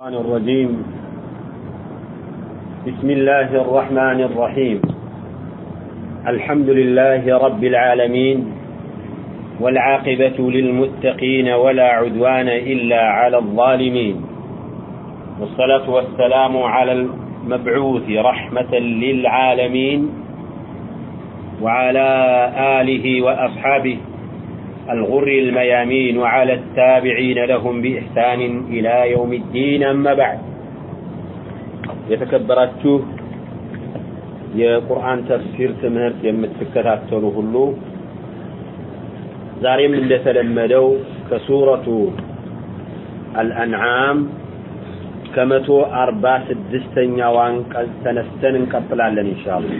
الشيطان الرجيم. بسم الله الرحمن الرحيم. الحمد لله رب العالمين والعاقبة للمتقين ولا عدوان إلا على الظالمين. والصلاة والسلام على المبعوث رحمة للعالمين وعلى آله وأصحابه الغر الميامين وعلى التابعين لهم بإحسان إلى يوم الدين أما بعد የተከበራችሁ የቁርአን ተፍሲር ትምህርት የምትከታተሉ ሁሉ ዛሬም እንደተለመደው ከሱረቱ አልአንዓም ከመቶ አርባ ስድስተኛው አንቀጽ ተነስተን እንቀጥላለን ኢንሻአላህ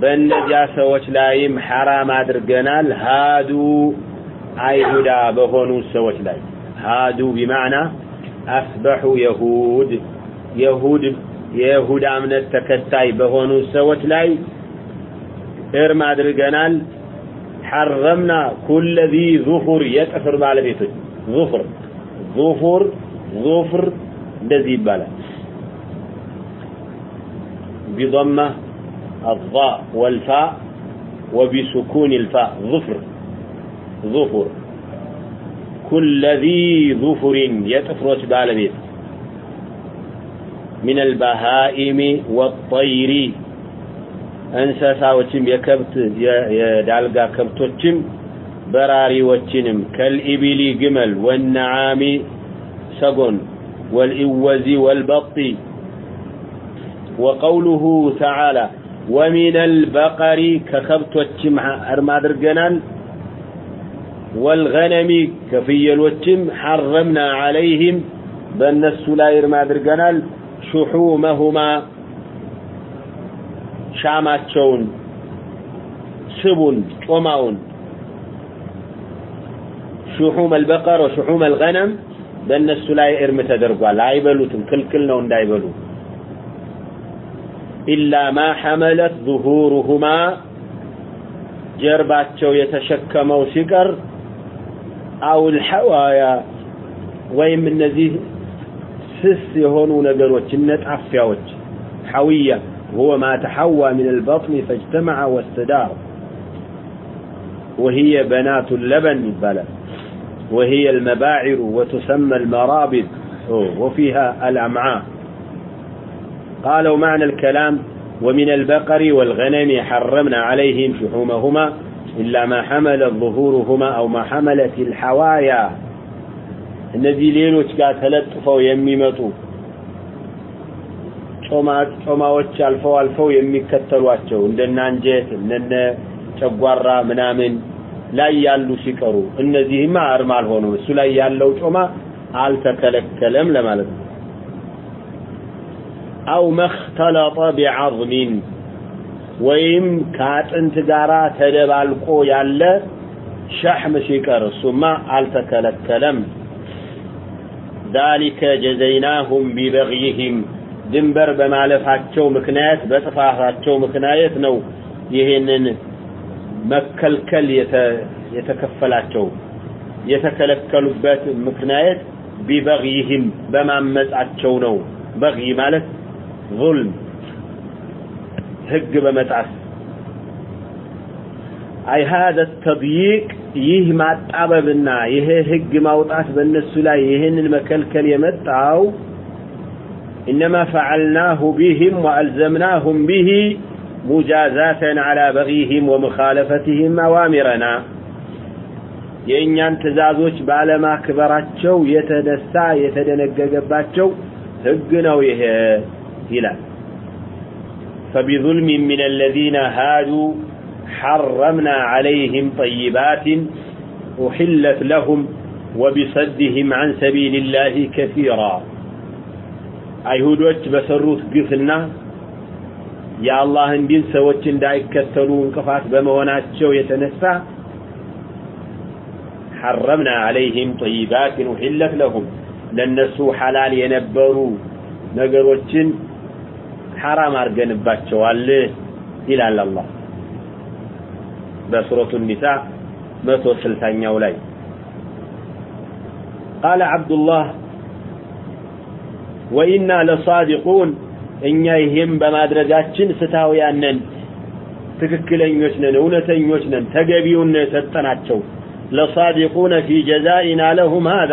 በእነዚያ ሰዎች ላይም ሐራም አድርገናል። ሃዱ አይሁዳ በሆኑ ሰዎች ላይ ሃዱ ቢማዕና አስበሑ የሁድ የሁድ የይሁዳ እምነት ተከታይ በሆኑ ሰዎች ላይ እርም አድርገናል። ሐረምና ኩለ ዚ ዙሁር የጥፍር ባለቤቶች ዙፍር ዙፉር ዙፍር እንደዚህ ይባላል። ቢضمه الضاء والفاء وبسكون الفاء ظفر ظفر كل ذي ظفر يتفرس بالبيت من البهائم والطير እንስሳዎችም የከብት የዳልጋ ከብቶችም በራሪዎችንም ከልኢቢሊ ግመል ወነዓሚ ሰጎን ወልኢወዚ ወልበጢ وقوله تعالى ومن البقر كخبتوچم ارم አድርገናል والغنم كفيلوچم حرمنا عليهم በእነሱ ላይ እርም አድርገናል شحومهما ሻማቸውን ስቡን ጮማውን شحوم البقر وشحوم الغنم በእነሱ ላይ እርም ተደርጓል አይበሉትም ክልክል ነው እንዳይበሉ إلا ما حملت ظهورهما ጀርባቸው የተሸከመው ሲቀር አው الحوايا ወይም እነዚህ ስስ የሆኑ ነገሮች እነ ጣፊያዎች حوية هو ما تحوى من البطن فاجتمع واستدار وهي بنات اللبن يبالا وهي المباعر وتسمى المرابد وفيها الأمعاء قالوا معنى الكلام ومن البقر والغنم حرمنا عليهم شحومهما إلا ما حملت ظهورهما أو ما حملت الحوايا እነዚህ ሌሎች ጋር ተለጥፈው የሚመጡ ጮማዎች አልፈው አልፈው የሚከተሏቸው እንደነ አንጀት እነነ ጨጓራ ምናምን ላይ ያሉ ሲቀሩ እነዚህማ እርም አልሆኑም እሱ ላይ ያለው ጮማ አልተከለከለም ለማለት ነው አው መክተለጠ ቢዐዝሚን ወይም ከአጥንት ጋራ ተደባልቆ ያለ ሸሕም ሲቀር እሱማ አልተከለከለም ذلك جزيناهم ببغيهم ድንበር በማለፋቸው ምክንያት በጥፋታቸው ምክንያት ነው ይሄንን መከልከል የተከፈላቸው የተከለከሉበት ምክንያት ቢበግይህም በማመጻቸው ነው በግይ ማለት ظلم ህግ በመጣስ አይ هذا التضييق ይህ ማጣበብና ይሄ ህግ ማውጣት በእነሱ ላይ ይህንን መከልከል የመጣው إنما فعلناه بهم وألزمناهم به مجازاة على بغيهم ومخالفتهم أوامرنا የእኛን ትእዛዞች ባለማክበራቸው የተነሳ የተደነገገባቸው ህግ ነው ይሄ ይላል فبظلم من الذين هادوا حرمنا عليهم طيبات أحلت لهم وبصدهم عن سبيل الله كثيرا አይሁዶች በሰሩት ግፍና የአላህን ዲን ሰዎች እንዳይከተሉ እንቅፋት በመሆናቸው የተነሳ حرمنا عليهم طيبات أحلت لهم ለነሱ ሐላል የነበሩ ነገሮችን ሐራም አድርገንባቸዋል ይላል አላህ። በሱረቱ ኒሳ መቶ ስልሳኛው ላይ ቃለ አብዱላህ ወኢና ለሳዲቁን እኛ ይህም በማድረጋችን ስታውያን ነን ትክክለኞች ነን እውነተኞች ነን ተገቢውን ነው የሰጠናቸው። ለሳዲቁነ ፊ ጀዛኢና ለሁም ሃዛ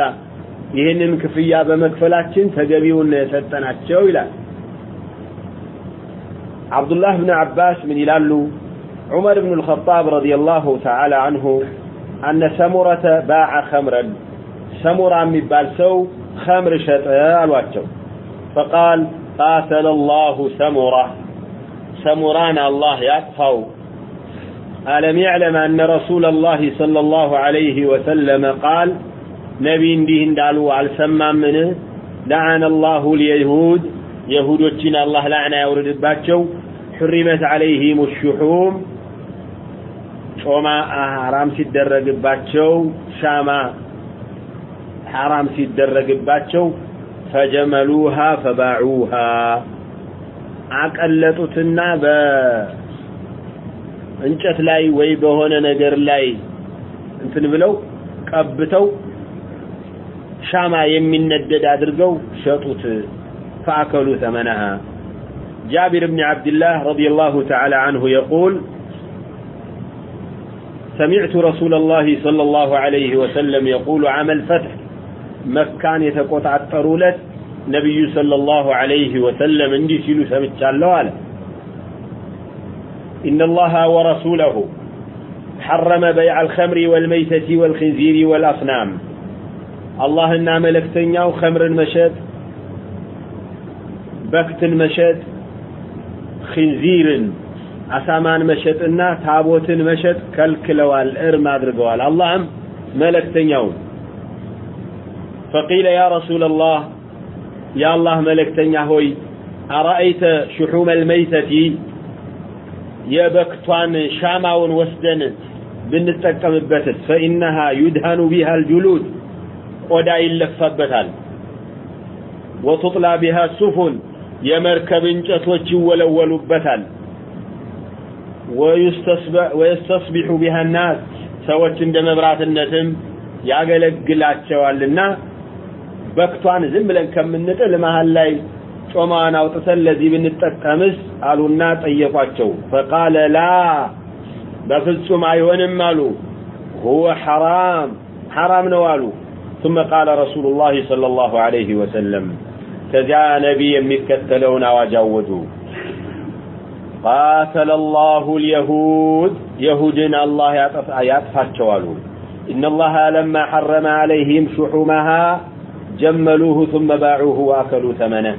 ይህንን ክፍያ በመክፈላችን ተገቢውን ነው የሰጠናቸው ይላል። عبد الله بن عباس من إلالو عمر بن الخطاب رضي الله تعالى عنه أن سمرة باع خمرا. سمرة مبالسو خمر شتال واتشو. فقال قاتل الله سمرة. سمران الله يطفو ألم يعلم أن رسول الله صلى الله عليه وسلم قال نبي دين دالو على السمام منه لعن الله اليهود يهود وجنا الله لعنة يورد باتشو حرمت عليهم الشحوم ጮማ ሐራም ሲደረግባቸው ሻማ ሐራም ሲደረግባቸው ፈጀመሉሃ ፈባዑሃ አቀለጡትና በእንጨት ላይ ወይ በሆነ ነገር ላይ እንትን ብለው ቀብተው ሻማ የሚነደድ አድርገው ሸጡት فأكلوا ثمنها. جابر بن عبد الله رضي الله تعالى عنه يقول سمعت رسول الله صلى الله عليه وسلم يقول عام الفتح مكان يتقطع الطرولة نبي صلى الله عليه وسلم اندي سيلو سمتشالو على إن الله ورسوله حرم بيع الخمر والميتة والخنزير والأصنام الله إنا ملكتنياو وخمر المشات በክትን መሸጥ خنزيرን إنا تابوتن ታቦትን كالكلوال ارم እርም اللهم ملك መለክተኛው فقيل يا رسول الله يا الله ملك هوي أرأيت شحوم الميتة بكتان شاماون وسدن بنتكم البتت فإنها يدهن بها الجلود. ودعي اللفة بتال وتطلع بها السفن የመርከብ እንጨቶች ይወለወሉበታል። ወየስተስቢሑ ቢሃ ናስ ሰዎች እንደመብራትነትም ያገለግላቸዋልና በክቷን ዝም ብለን ከምንጥል መሃል ላይ ጮማዋን አውጥተን ለዚህ ብንጠቀምስ አሉና ጠየቋቸው። ፈቃለ ላ በፍጹም አይሆንም አሉ። ሁወ ሐራም ሐራም ነው አሉ። ثم قال رسول الله صلى الله عليه وسلم ከዚያ ነቢይ የሚከተለውን አዋጅ አወጁ قاتل الله اليهود يهودين الله ያጥፋቸው አሉ إن الله لما حرم عليهم شحومها جملوه ثم باعوه وأكلوا ثمنه.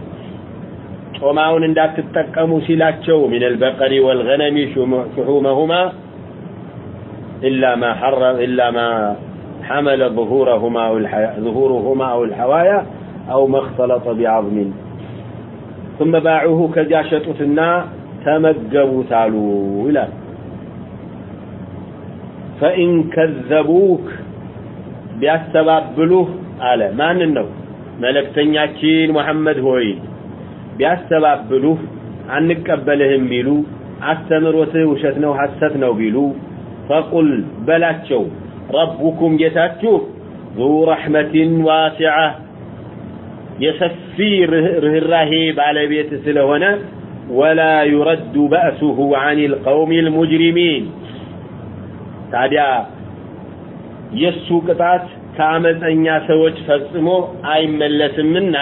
ጮማውን እንዳትጠቀሙ ሲላቸው من البقر والغنم شحومهما إلا ما حرم إلا ما حمل ظهورهما أو ظهورهما أو الحوايا أو ما اختلط بعظم ثم باعوه كجاشتنا تمجبوا تعالوا إلى فإن كذبوك ቢያስተባብሉህ አለ ማንን ነው መልእክተኛችን መሐመድ ሆይ ቢያስተባብሉህ አንቀበልህም ቢሉ አስተምሮትህ ውሸት ነው ሐሰት ነው ቢሉ ፈቁል በላቸው ረቡኩም ጌታችሁ ዙ ረሕመትን ዋሲዓ የሰፊ ርህራሄ ባለቤት ስለሆነ ወላ ዩረዱ በእሱሁ አን ልቀውም ልሙጅሪሚን ታዲያ የእሱ ቅጣት ከአመፀኛ ሰዎች ፈጽሞ አይመለስምና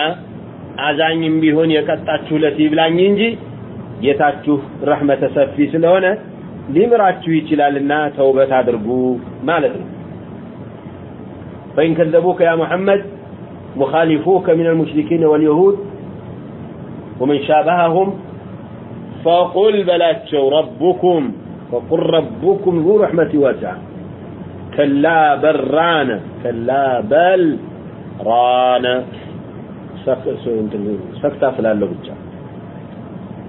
አዛኝም ቢሆን የቀጣችሁ ለሲብላኝ እንጂ ጌታችሁ ረህመተ ሰፊ ስለሆነ ሊምራችሁ ይችላልና ተውበት አድርጉ ማለት ነው። ፈኢን ከዘቡከ ያ ሙሐመድ مخالفوك من المشركين واليهود ومن شابههم فقل بلاتشو ربكم فقل ربكم ذو رحمة واسعة. كلا بل ران كلا بل ران. سكتا فلالو بجا.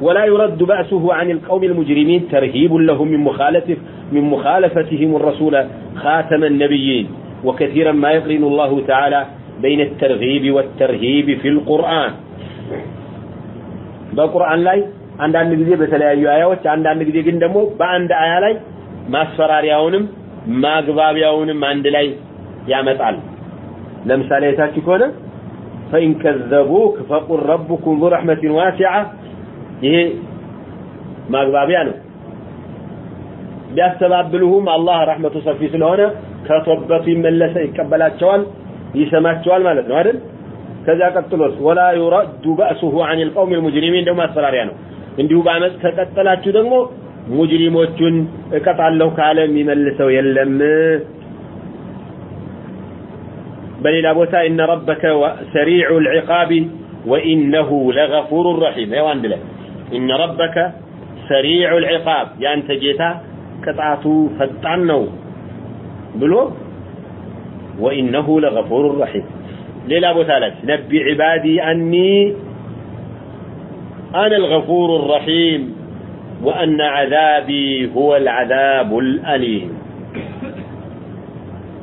ولا يرد بأسه عن القوم المجرمين ترهيب لهم من مخالفة من مخالفتهم الرسول خاتم النبيين. وكثيرا ما يقرن الله تعالى በይነ ተርሂብ ወተርሂብ ፊል ቁርአን በቁርአን ላይ አንዳንድ ጊዜ በተለያዩ አያዎች አንዳንድ ጊዜ ግን ደግሞ በአንድ አያ ላይ ማስፈራሪያውንም ማግባቢያውንም አንድ ላይ ያመጣል። ለምሳሌ አይታችሁ ከሆነ ፈኢን ከዘቡክ ፈቁል ረቡኩም ዙ ረሕመትን ዋሲዓ ይሄ ማግባቢያ ነው። ቢያስተባብሉሁም አላህ ረሕመቱ ሰፊ ስለሆነ ከቶበቱ ይመለሰ ይቀበላቸዋል። ይሰማቸዋል ማለት ነው አይደል? ከዚያ ቀጥሎስ ወላ ዩረዱ በእሱሁ አን ልቀውም ልሙጅሪሚን ደግሞ አስፈራሪያ ነው። እንዲሁ በአመፅ ከቀጠላችሁ ደግሞ ሙጅሪሞቹን እቀጣለሁ ካለ የሚመልሰው የለም። በሌላ ቦታ ኢነ ረበከ ሰሪዑ ልዕቃቢ ወኢነሁ ለገፉሩ ረሒም። ይው አንድ ላይ ኢነ ረበከ ሰሪዑ ልዕቃብ ያንተ ጌታ ቅጣቱ ፈጣን ነው ብሎ ወኢነሁ ለገፉሩ ረሒም ሌላ ቦታ ላይ ነቢ ዒባዲ አኒ አነ الغفور الرحيم وأن عذابي هو العذاب الأليم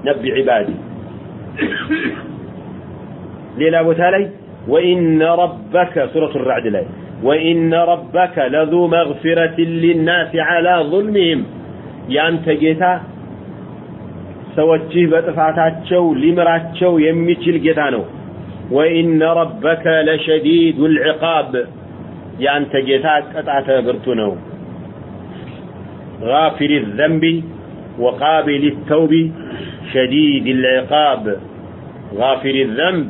نبي عبادي ليلة وتالي وإن ربك سورة الرعد لي وإن ربك لذو مغفرة للناس على ظلمهم ያንተ ጌታ ሰዎችህ በጥፋታቸው ሊምራቸው የሚችል ጌታ ነው ወኢነ ረበከ ለሸዲዱ ልዕቃብ ያንተ ጌታ ቅጣተ ብርቱ ነው غافر الذنب وقابل التوب شديد العقاب غافر الذنب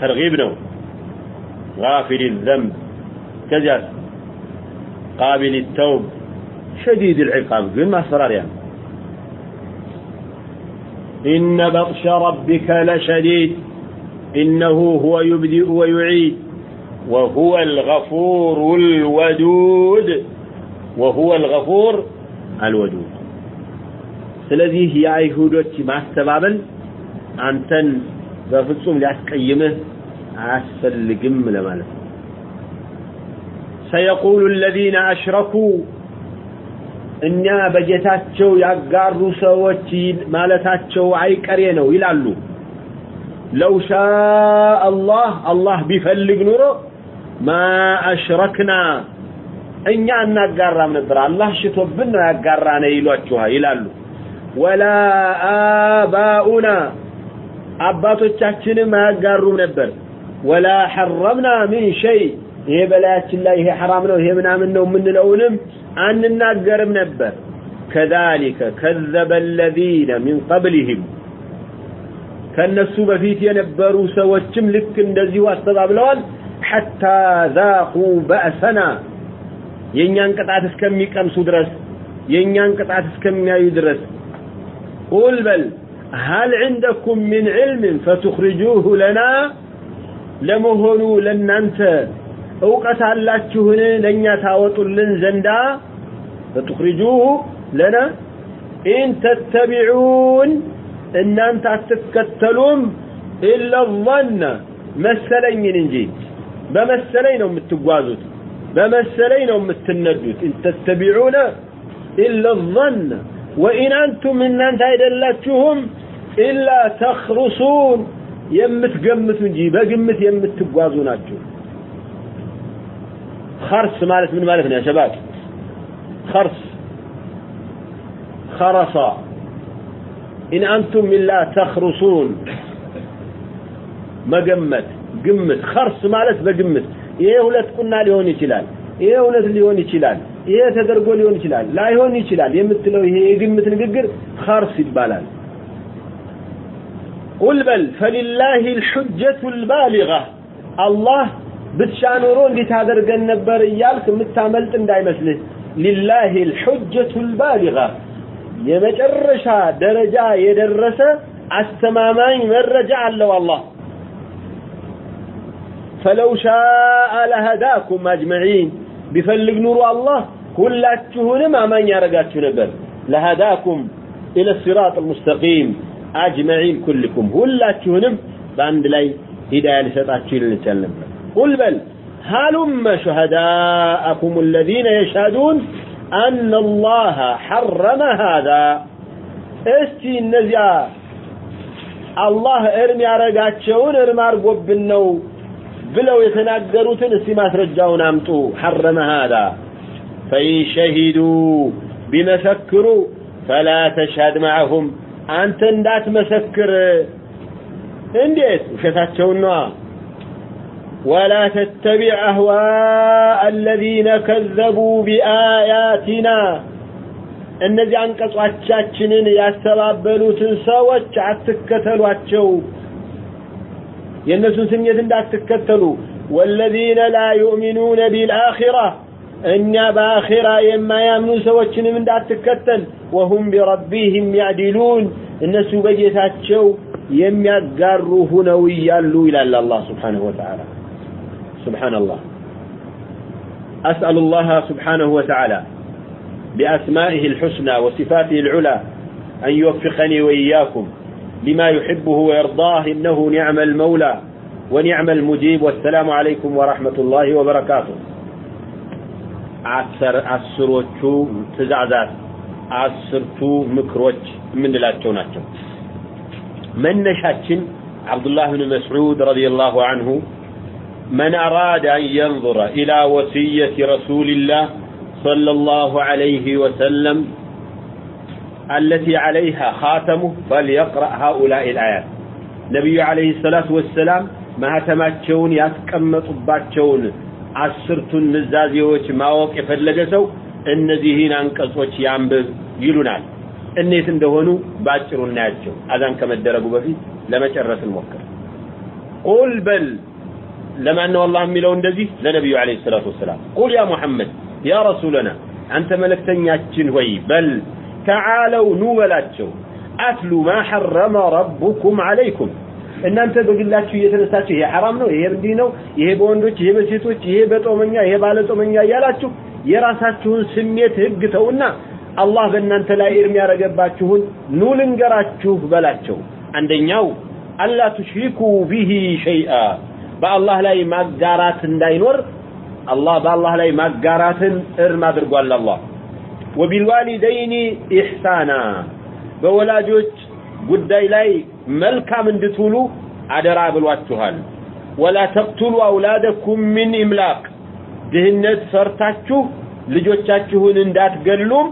ترغيب نو غافر الذنب كذا قابل التوب شديد العقاب قل ما أسرار يعني إن بطش ربك لشديد إنه هو يبدئ ويعيد وهو الغفور الودود وهو الغفور الودود ስለዚህ የአይሁዶች ማስተባበል አንተን በፍጹም ሊያስቀይምህ አያስፈልግም ለማለት ነው ሰየቁሉ الذين أشركوا እኛ በጌታቸው ያጋሩ ሰዎች ማለታቸው አይቀሬ ነው ይላሉ። ለው ሻአ አላህ አላህ ቢፈልግ ኑሮ ማ አሽረክና እኛ እናጋራም ነበር። አላህ ሽቶብን ነው ያጋራነ ይሏችኋል ይላሉ። ወላ አባኡና አባቶቻችንም አያጋሩም ነበር። ወላ ሐረምና ምን ሸይ ይሄ በላያችን ላይ ይሄ ሐራም ነው ይሄ ምናምን ነው የምንለውንም አንናገርም ነበር ከዛሊከ ከዘበ الذين من قبلهم ከነሱ በፊት የነበሩ ሰዎችም ልክ እንደዚሁ አስተባብለዋል حتى ذاقوا بأسنا የኛን ቅጣት እስከሚቀምሱ ድረስ የኛን ቅጣት እስከሚያዩ ድረስ قل بل هل عندكم من علم فتخرجوه لنا ለመሆኑ ለናንተ እውቀት አላችሁን ለኛ ታወጡልን ዘንዳ فتخرجوه لنا إن تتبعون እናንተ አትከተሉም ኢላ ظن መሰለኝን እንጂ በመሰለኝ ነው የምትጓዙት በመሰለኝ ነው የምትነዱት ኢን ተተቢዑነ ኢላ ظن ወኢን አንቱም እናንተ አይደላችሁም ኢላ ተኽሩሱን የምትገምቱ እንጂ በግምት የምትጓዙ ናችሁ خرس ማለት ምን ማለት ነው ያ شباب؟ خرس خرص إن أنتم إلا تخرصون መገመት ግምት خرስ ማለት በግምት ይሄ ሁለት ቁና ሊሆን ይችላል ይሄ ሁለት ሊሆን ይችላል ይሄ ተደርጎ ሊሆን ይችላል ላይሆን ይችላል የምትለው ይሄ የግምት ንግግር خرስ ይባላል። قل بل فلله الحجة البالغة الله ብትሻ ኖሮ እንዴት አደርገን ነበር እያልክ የምታመልጥ እንዳይመስልህ ሊላሂ الحجة البالغة የመጨረሻ ደረጃ የደረሰ አስተማማኝ መረጃ አለው አላህ فلو شاء لهداكم أجمعين بفلق نور الله كلاتشهن ما من يرقاتش نبر لهداكم إلى الصراط المستقيم أجمعين كلكم ሁላችሁንም በአንድ ላይ ሂዳያ ሊሰጣችሁ ይል እንችላለን قل بل هلم شهداءكم الذين يشهدون أن الله حرم هذا؟ إستي النزياء الله ارمي عرقاتشون ارمي عرقوا بالنو بلو يتناقروتن تنسي ما ترجعوا نامتو حرم هذا. فإن شهدوا بما سكروا فلا تشهد معهم. أنت اندات مسكر إنديت وشتاتشون نوع. ولا تتبع أهواء الذين كذبوا بآياتنا እነዚህ አንቀጾቻችንን ያስተባበሉትን ሰዎች አትከተሏቸው የእነሱን ስሜት እንዳትከተሉ والذين لا يؤمنون بالآخرة እኛ በአኺራ የማያምኑ ሰዎችንም እንዳትከተል وهم بربهم يعدلون እነሱ በጌታቸው የሚያጋሩ ሁነው እያሉ ይላል አላህ ስብሓንሁ ወተዓላ سبحان الله أسأل الله سبحانه وتعالى بأسمائه الحسنى وصفاته العلى أن يوفقني وإياكم لما يحبه ويرضاه إنه نعم المولى ونعم المجيب والسلام عليكم ورحمة الله وبركاته. عسر عسروቹ ትእዛዛት አስርቱ من نشاتشن عبد الله بن مسعود رضي الله عنه من أراد أن ينظر إلى وصية رسول الله صلى الله عليه وسلم التي عليها خاتمه فليقرأ هؤلاء الآيات نبي عليه الصلاة والسلام ما تماتشون يتكمطباتشون አስርቱን ንዛዜዎች ማወቅ የፈለገ ሰው እነዚህን አንቀጾች ያንብብ ይሉናል እንዴት እንደሆኑ ባጭሩ እናያቸው አዛን ከመደረጉ በፊት ለመጨረስ እንሞክር ቁል በል ለማን ነው አላህ የሚለው እንደዚህ? ለነቢዩ አለይሂ ሰላቱ ወሰላም። ቁል ያ ሙሐመድ ያ ረሱለና አንተ መልእክተኛችን ሆይ በል ተዓለው ኑ በላቸው። አትሉ ማ ሐረመ ረቡኩም አለይኩም እናንተ በግላችሁ እየተነሳችሁ ይሄ ሐራም ነው ይሄ እንዲህ ነው ይሄ በወንዶች ይሄ በሴቶች ይሄ በጦመኛ ይሄ ባለ ጦመኛ እያላችሁ የራሳችሁን ስሜት ህግ ተውና አላህ በእናንተ ላይ እርም ያደረገባችሁን ኑ ልንገራችሁ በላቸው። አንደኛው አላ ቱሽሪኩ ቢሂ ሸይአ በአላህ ላይ ማጋራት እንዳይኖር አላህ በአላህ ላይ ማጋራትን እርም አድርጓል አላህ። ወቢልዋሊደይኒ ኢሕሳና በወላጆች ጉዳይ ላይ መልካም እንድትውሉ አደራ ብሏችኋል። ወላ ተቅቱሉ አውላደኩም ሚን ኢምላቅ ድህነት ፈርታችሁ ልጆቻችሁን እንዳትገሉም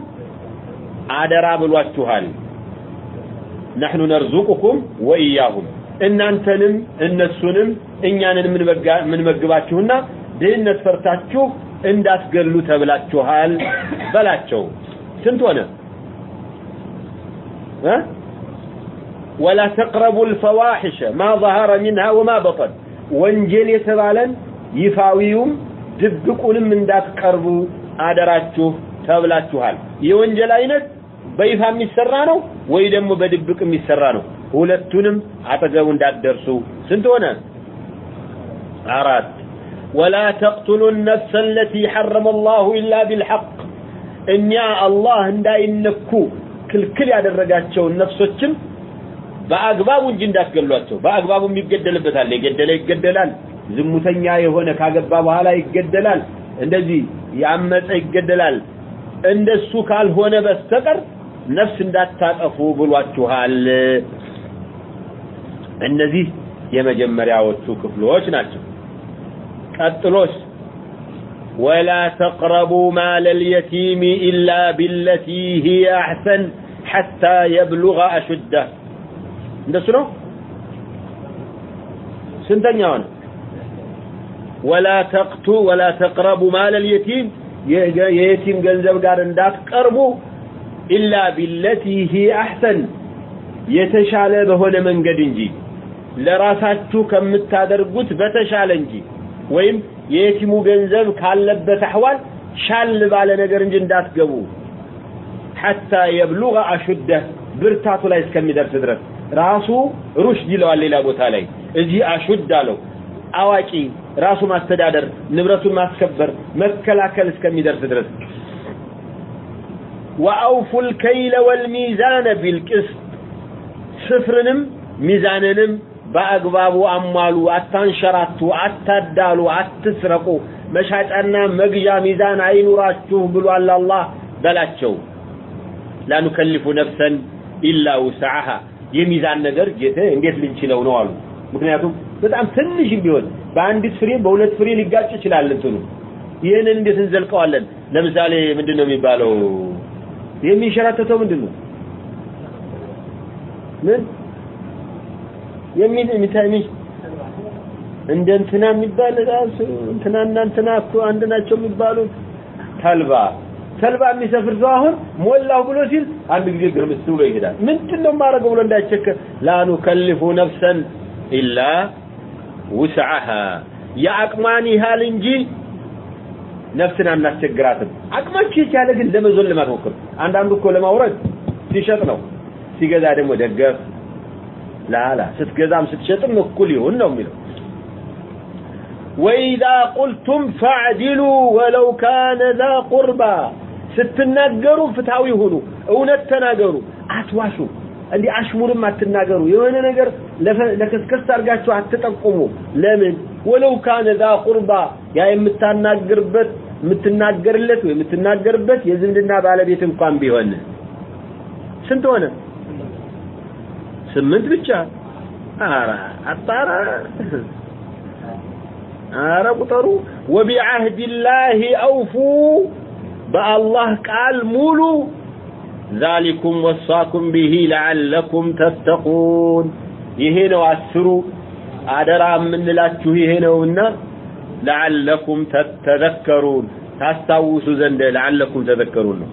አደራ ብሏችኋል። ነሕኑ ነርዙቁኩም ወኢያሁም እናንተንም እነሱንም እኛንን የምንመግባችሁና ድህነት ፈርታችሁ እንዳትገሉ ተብላችኋል በላቸው ስንት ሆነ ولا تقربوا الفواحش ما ظهر منها وما بطن ወንጀል የተባለን ይፋዊውም ድብቁንም እንዳትቀርቡ አደራችሁ ተብላችኋል የወንጀል አይነት በይፋ የሚሰራ ነው ወይ ደግሞ በድብቅ የሚሰራ ነው ሁለቱንም አጠገቡ እንዳትደርሱ። ስንት ሆነ? አራት። ወላ ተቅቱሉ ነፍሰ ለቲ ሐረመ ላሁ ኢላ ቢልሐቅ። እኛ አላህ እንዳይነኩ ክልክል ያደረጋቸውን ነፍሶችም በአግባቡ እንጂ እንዳትገሏቸው። በአግባቡም ይገደልበታል። የገደለ ይገደላል። ዝሙተኛ የሆነ ካገባ በኋላ ይገደላል። እንደዚህ ያመፀ ይገደላል። እንደሱ ካልሆነ በስተቀር ነፍስ እንዳታጠፉ ብሏችኋል። እነዚህ የመጀመሪያዎቹ ክፍሎች ናቸው ቀጥሎስ ولا تقربوا مال اليتيم إلا بالتي هي أحسن حتى يبلغ أشده እንደሱ ነው ስንተኛው ነው ولا تقتوا ولا تقربوا مال اليتيم የየቲም ገንዘብ ጋር እንዳትቀርቡ ኢላ ቢለቲ ሂ አሕሰን የተሻለ በሆነ መንገድ እንጂ ለራሳችሁ ከምታደርጉት በተሻለ እንጂ ወይም የየቲሙ ገንዘብ ካለበት አህዋል ሻል ባለ ነገር እንጂ እንዳትገቡ حتى يبلغ أشده ብርታቱ ላይ እስከሚደርስ ድረስ። ራሱ رشد ይለዋል ሌላ ቦታ ላይ። እዚህ أشد አለው። አዋቂ ራሱ ማስተዳደር ንብረቱን ማስከበር መከላከል እስከሚደርስ ድረስ። وأوفوا الكيل والميزان بالقسط ስፍርንም ሚዛንንም በአግባቡ አሟሉ አታንሸራቱ አታዳሉ አትስረቁ መሻጫና መግዣ ሚዛን አይኑራችሁ ብሏል አላህ በላቸው። ላ ኑከልፉ ነፍሰን ኢላ ውስዓሃ የሚዛን ነገር ጌታ እንዴት ልንችለው ነው አሉ። ምክንያቱም በጣም ትንሽ ቢሆን በአንዲት ፍሬ በሁለት ፍሬ ሊጋጭ ይችላል እንትኑ። ይህንን እንዴት እንዘልቀዋለን? ለምሳሌ ምንድን ነው የሚባለው? የሚንሸራተተው ምንድን ነው ምን የሚል የሚታይሽ እንደ እንትና የሚባል ራሱ እንትናና እንትና እኮ አንድ ናቸው የሚባሉት። ተልባ። ተልባ የሚሰፍር ሰው አሁን ሞላው ብሎ ሲል አንድ ጊዜ ግርምስ ብሎ ይሄዳል። ምንድን ነው የማደርገው ብሎ እንዳይቸከር ላኑ ከልፉ ነፍሰን ኢላ ውስዓሃ የአቅሟን ያህል እንጂ ነፍስን አናስቸግራትም። አቅማችሁ የቻለ ግን ለመዞን ለማትሞክር። አንዳንዱ እኮ ለማውረድ ሲሸጥ ነው። ሲገዛ ደግሞ ደገፍ ላላ ስትገዛም ስትሸጥም እኩል ይሁን ነው የሚለው። ወኢዛ ቁልቱም ፈዕዲሉ ወለው ካነ ዛ ቁርባ ስትናገሩ ፍትሃዊ ሁኑ እውነት ተናገሩ አትዋሹ እንዲህ አሽሙርም አትናገሩ የሆነ ነገር ለከስከስ አድርጋችሁ አትጠቁሙ። ለምን? ወለው ካነ ዛ ቁርባ ያ የምታናግርበት የምትናገርለት ወይ የምትናገርበት የዝምድና ባለቤት እንኳን ቢሆን። ስንት ሆነ ስምንት ብቻ አረ አጣራ አረ ቁጠሩ ወቢዓህድ ላህ አውፉ በአላህ ቃል ሙሉ ዛሊኩም ወሳኩም ቢሂ ለዓለኩም ተተቁን ይሄ ነው አስሩ አደራ የምንላችሁ ይሄ ነውና ለዓለኩም ተተዘከሩን ታስታውሱ ዘንድ ለዓለኩም ተዘከሩን ነው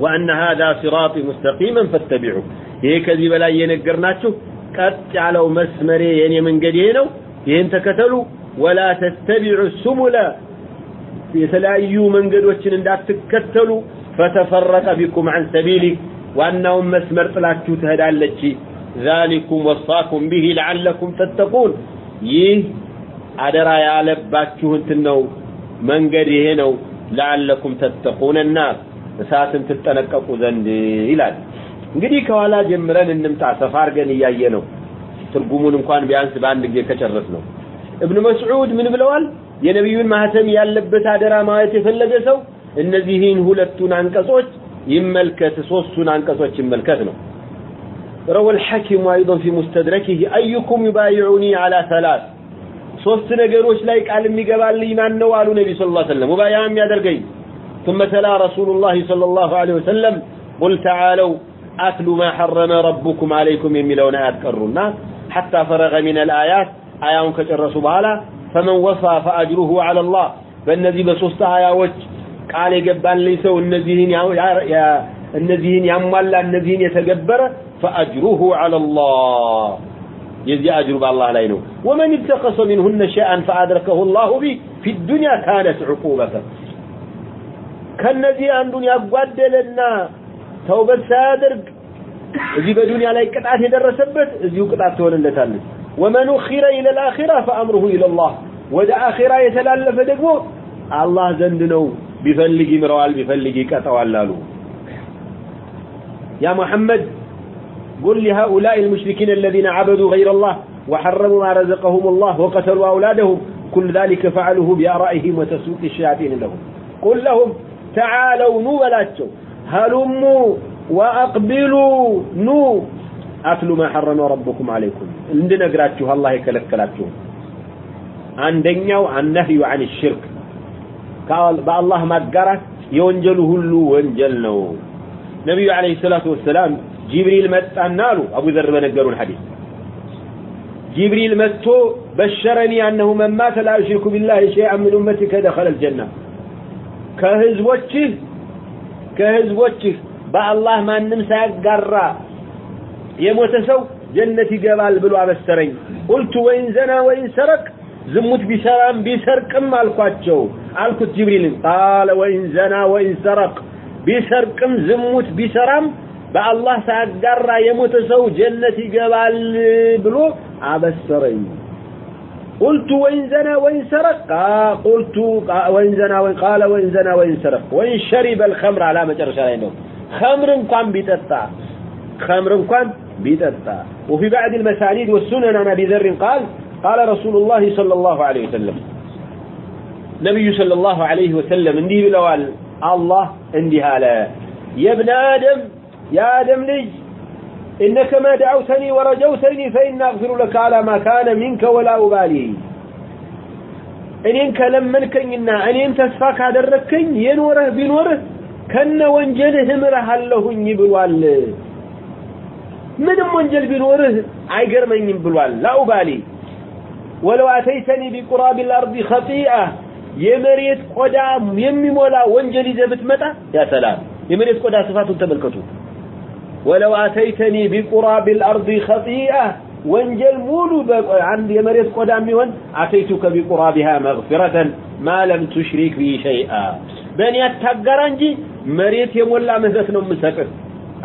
وأن هذا صراطي مستقيما فاتبعوه ይሄ ከዚህ በላይ የነገርናችሁ ቀጥ ያለው መስመሬ የኔ መንገድ ይሄ ነው። ይሄን ተከተሉ። ወላ ተተቢዑ ሱሙለ የተለያዩ መንገዶችን እንዳትከተሉ። ፈተፈረቀ ቢኩም አን ሰቢሊ ዋናውን መስመር ጥላችሁ ትሄዳለች። ዛሊኩም ወሳኩም ቢሂ ለዓለኩም ተተቁን። ይህ አደራ ያለባችሁ ነው። መንገድ ይሄ ነው። ለዓለኩም ተተቁን እና እሳትን ትጠነቀቁ ዘንድ ይላል። እንግዲህ ከኋላ ጀምረን እንምጣ ሰፋ አድርገን እያየ ነው ትርጉሙን እንኳን ቢያንስ በአንድ ጊዜ ከጨረስ ነው እብን መስዑድ ምን ብለዋል የነቢዩን ማህተም ያለበት አደራ ማየት የፈለገ ሰው እነዚህን ሁለቱን አንቀጾች ይመልከት ሶስቱን አንቀጾች ይመልከት ነው روى الحكم أيضا في مستدركه أيكم يبايعني على ثلاث ሶስት ነገሮች ላይ ቃል የሚገባልኝ ማን ነው አሉ ነቢ ስ ላ ሰለም ሙባያ የሚያደርገኝ ثم تلا رسول الله صلى الله عليه وسلم قل تعالوا أكل ما حرم ربكم عليكم يميلون أذكرنا حتى فرغ من الآيات آيان كجرسوا بهالا فمن وصى فأجره على الله. فالنذي بسوست وجه. قال يقبان ليسوا النذيهن يعمل يمال النذيهن يتقبر. فأجره على الله. يزي أجر بالله لينه ومن ابتقص منهن شيئا فأدركه الله به. في الدنيا كانت عقوبة. كالنذي أن دنيا قدلنا ተውበት ሳያደርግ እዚህ በዱንያ ላይ ቅጣት የደረሰበት እዚሁ ቅጣት ትሆንለታለች ወመን ኺረ ኢለ ልአኺራ ፈአምሩሁ ኢለላህ ወደ አኺራ የተላለፈ ደግሞ አላህ ዘንድ ነው ቢፈልግ ይምረዋል ቢፈልግ ይቀጠዋል አሉ ያ ሙሐመድ قل لهؤلاء المشركين الذين عبدوا غير الله وحرموا ما رزقهم الله وقتلوا أولادهم كل ذلك فعلوه بآرائهم وتسوق الشياطين لهم قل لهم تعالوا نو بلاتشو هلموا وأقبلوا نو أتلوا ما حرم ربكم عليكم عندنا قراتشو الله يكلكلاتشو عندنا النهي عن الشرك قال بأ الله ما قرأت يونجل هلو وانجلنو نبي عليه الصلاة والسلام جبريل متى أبو ذر بنقروا الحديث جبريل متو بشرني أنه من مات لا يشرك بالله شيئا من أمتك دخل الجنة ከህዝቦችህ ከህዝቦችህ በአላህ ማንም ሳያጋራ የሞተ ሰው ጀነት ይገባል ብሎ አበሰረኝ። ቁልቱ ወይን ዘና ወይን ሰረቅ ዝሙት ቢሰራም ቢሰርቅም አልኳቸው። አልኩት ጅብሪልን ቃለ ወይን ዘና ወይን ሰረቅ ቢሰርቅም ዝሙት ቢሰራም በአላህ ሳያጋራ የሞተ ሰው ጀነት ይገባል ብሎ አበሰረኝ قلت وإن زنى وإن سرق. قلت وإن زنى وإن قال وإن زنى وإن سرق. وإن شرب الخمر على مجرش عليه خمر كان بيتطع خمر كان بيتطع وفي بعض المسانيد والسنن عن أبي ذر قال قال رسول الله صلى الله عليه وسلم. نبي صلى الله عليه وسلم انديه بلوال الله انديه على يا ابن آدم يا آدم لج إنك ما دعوتني ورجوتني فإن أغفر لك على ما كان منك ولا أبالي እኔን ከለመንከኝና እኔን ተስፋ ካደረግከኝ የኖረህ ቢኖርህ ከነ ወንጀልህ እምርሃለሁኝ ብሏል። ምንም ወንጀል ቢኖርህ አይገርመኝም ብሏል። ላኡባሊ ወለው አተይተኒ ቢቁራቢል አርዲ ኸጢአ የመሬት ቆዳ የሚሞላ ወንጀል ይዘህ ብትመጣ ያ ሰላም። የመሬት ቆዳ ስፋቱን ተመልከቱ። ወለው አተይተኒ ቢቁራብ ልአርض ኸጢአ ወንጀል ሙሉ አንድ የመሬት ቆዳ የሚሆን አተይቱከ ቢቁራቢሃ መግፊረተን ማ ለም ቱሽሪክ ቢ ሸይአ በእኔ አታጋራ እንጂ መሬት የሞላ ምህረት ነው የምሰጥህ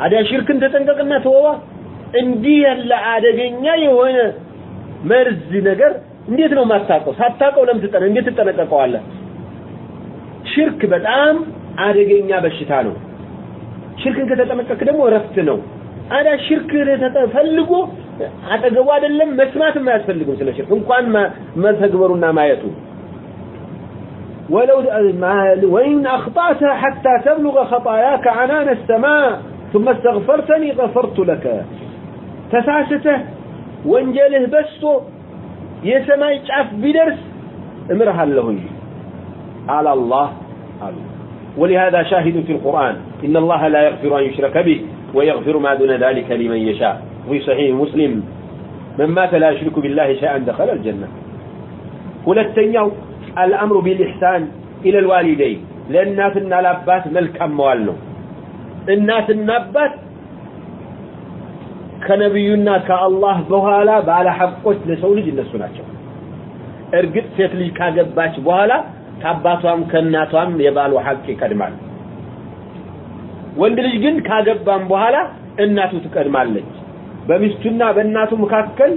አዲያ ሽርክን ተጠንቀቅና ተወዋ እንዲህ ያለ አደገኛ የሆነ መርዝ ነገር እንዴት ነው ማታቀው ሳታቀው ለምን ትጠነ እንዴት ትጠነቀቀዋለህ ሽርክ በጣም አደገኛ በሽታ ነው ሽርክን ከተጠነቀቅ ደግሞ እረፍት ነው አዳ ሽርክ ፈልጎ አጠገቡ አይደለም መስማትም አያስፈልግም ስለ ሽርክ እንኳን መተግበሩና ማየቱ ولو وإن أخطأت حتى تبلغ خطاياك عنان السماء ثم استغفرتني غفرت لك تساسته وانجله بسو يسماي ጫፍ ቢደርስ እምርሃለሁኝ على الله ولهذا شاهد في القرآن إن الله لا يغفر أن يشرك به ويغفر ما دون ذلك لمن يشاء في صحيح مسلم من مات لا يشرك بالله شيئا دخل الجنة ሁለተኛው الأمر بالإحسان إلى الوالدين ለእናትና ለአባት መልካም መዋል ነው እናትና አባት ከነቢዩና ከአላህ በኋላ ባለ ሐቆች ለሰው ልጅ እነሱ ናቸው እርግጥ ሴት ልጅ ካገባች በኋላ ከአባቷም ከእናቷም የባሉ ሐቅ ይቀድማል ወንድ ልጅ ግን ካገባም በኋላ እናቱ ትቀድማለች። በሚስቱና በእናቱ መካከል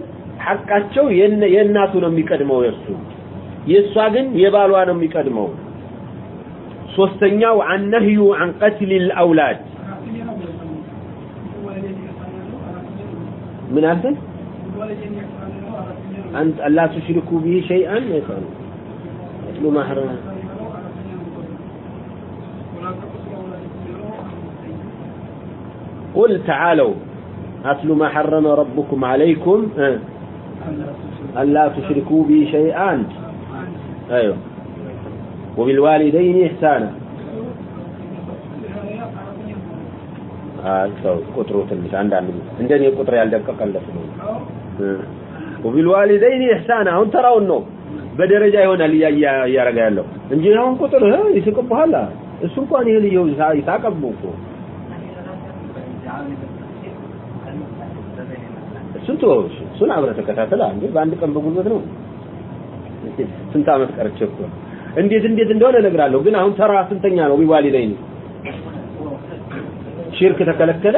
ሐቃቸው የእናቱ ነው የሚቀድመው የእሱ የእሷ ግን የባሏ ነው የሚቀድመው። ሶስተኛው አነህዩ አን ቀትሊል አውላድ ምን አልከኝ? አንተ አላ ቱሽሪኩ ቢሂ ሸይአን ነው قل تعالوا أتل ما حرم ربكم عليكم ألا تشركوا به شيئا أيوه وبالوالدين إحسانا ሰው ቁጥሩ ትንሽ አንዳንድ እንደኔ ቁጥር ያልደቀቀለት ነው ወቢልዋሊደይን ኢህሳን አሁን ተራውን ነው በደረጃ ይሆናል እያረጋ ያለው እንጂ አሁን ቁጥር ይስቅብሃል እሱ እንኳን ይሄ ልየው ይሳቀቡ እኮ ስንት ነው እሱ? እሱን አብረህ አንዴ በአንድ ቀን በጉልበት ነው። ስንት አመት ቀርቼ እኮ እንዴት እንዴት እንደሆነ እነግራለሁ። ግን አሁን ተራ ስንተኛ ነው? ቢዋሊደይን ሽርክ ተከለከለ።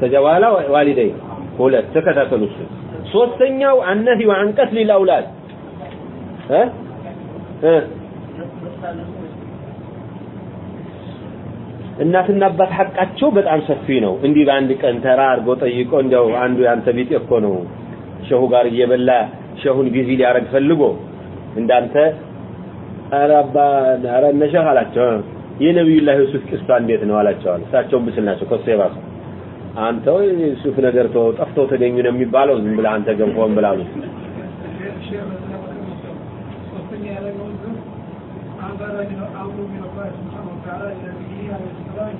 ከዚያ በኋላ ዋሊደይን ሁለት ተከታተሉ ሶስተኛው አነሂ ወአን ቀትሊል እ? እ? እናትና አባት ሐቃቸው በጣም ሰፊ ነው። እንዲህ በአንድ ቀን ተራ አድርጎ ጠይቆ እንደው አንዱ ያንተ ቢጤ እኮ ነው። ሸሁ ጋር እየበላ ሸሁን busy ሊያረግ ፈልጎ እንዳንተ ኧረ አባ ኧረ እነ ሸህ አላቸው የነብዩላህ ዩሱፍ ቂሷ እንዴት ነው አላቸዋል እሳቸውም ብስል ናቸው ከሱ የባሰ። አንተ ወይ ዩሱፍ ነገር ተው ጠፍተው ተገኙ ነው የሚባለው ዝም ብለህ አንተ ገንፎን ብላሉ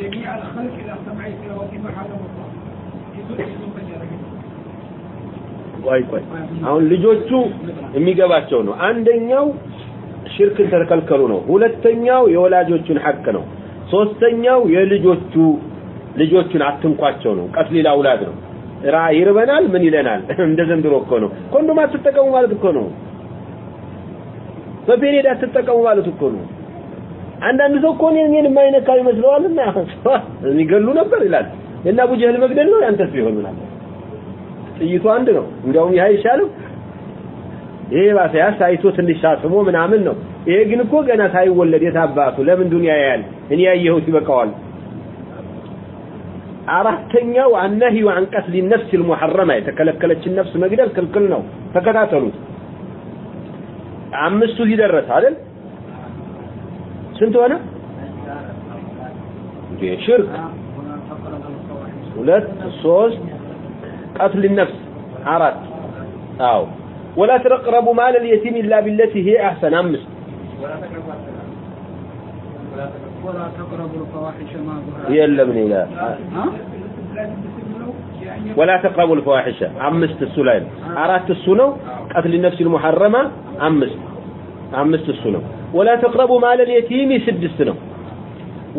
جميع الخلق إلى سمع التلاوة ما حرم الله ቆይ ቆይ አሁን ልጆቹ የሚገባቸው ነው አንደኛው ሽርክን ተከልከሉ ነው ሁለተኛው የወላጆቹን ሐቅ ነው ሶስተኛው የልጆቹ ልጆቹን አትንኳቸው ነው ቀትሊል አውላድ ነው ራ ይርበናል ምን ይለናል እንደ ዘንድሮ እኮ ነው ኮንዶም አትጠቀሙ ማለት እኮ ነው በፔሬድ አትጠቀሙ ማለት እኮ ነው አንዳንድ ሰው እኮ እኔን የማይነካ ይመስለዋልና የሚገሉ ነበር ይላል እና አቡ ጀህል መግደል ነው ያንተስ ቢሆን ምናምን ጥይቱ አንድ ነው እንዲያውም ይህ አይሻልም ይሄ ባሰ ያሳይቶ ትንሽ ሳስሞ ምናምን ነው። ይሄ ግን እኮ ገና ሳይወለድ የታባቱ ለምን ዱንያ ያያል? እኔ ያየሁት ይበቃዋል። አራተኛው አነህዩ አን ቀትል ነፍስ ልሙሐረማ የተከለከለችን ነፍስ መግደል ክልክል ነው። ተከታተሉት። አምስቱ እዚህ ደረሰ سنتوا أنا؟ دي شرك. ولد صوص قتل النفس. عرض أو. ولا تقربوا مال اليتيم إلا بالتي هي أحسن. أمس. ولا تقربوا الفواحش ما ظهر يلا من إله. ولا تقربوا الفواحش. أمس السلال أردت السنو؟ قتل النفس المحرمة. أمس. አምስት አምስት እሱ ነው ولا تقربوا مال اليتيم ስድስት ነው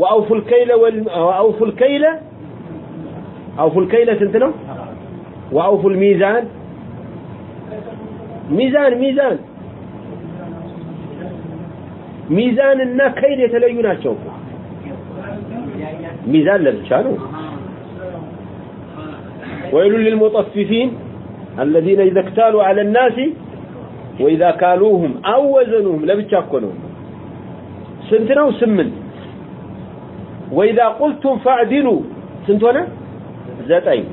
واوفوا الكيل وال... واوفوا الكيل اوفوا الكيل ስንት ነው واوفوا الميزان ሚዛን ሚዛን ሚዛን እና ከይል የተለዩ ናቸው እኮ ሚዛን ለብቻ ነው ويل للمطففين الذين إذا اكتالوا على الناس وإذا كالوهم أو وزنوهم ለብቻ እኮ ነው ስንት ነው ስምንት وإذا قلتم فاعدلوا ስንት ሆነ ዘጠኝ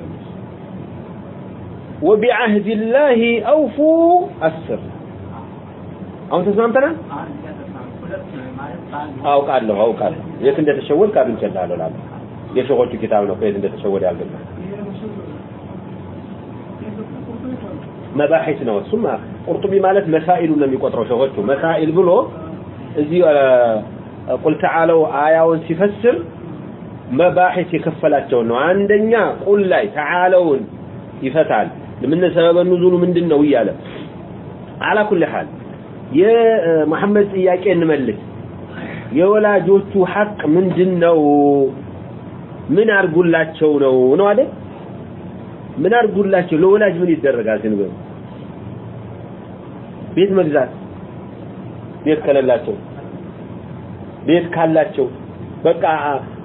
وبعهد الله أوفوا السر አሁን ተስማምተናል አውቃለሁ አውቃለሁ የት እንደተሸወድክ አግኝቼልሃለሁ እላለሁ የሸኾቹ ኪታብ ነው ከየት እንደተሸወደ ያልገባ መባሒት ነው እሱማ ቁርጡቢ ማለት መሳኢሉ ነው የሚቆጥረው ሸኾቹ መሳኢል ብሎ እዚህ ቁል ተዓለው አያውን ሲፈስር መባሒት የከፈላቸውን ነው። አንደኛ ቁል ላይ ተዓለውን ይፈታል። ምን ሰበበ ኑዙሉ ምንድን ነው እያለ አላ ኩል ሐል የመሐመድ ጥያቄ እንመልስ። የወላጆቹ ሐቅ ምንድን ነው ምን አርጉላቸው ነው? ነው አይደል? ምን አርጉላቸው ለወላጅ ምን ይደረጋል? ዝንበሩ ቤት መግዛት ቤት ከሌላቸው ቤት ካላቸው በቃ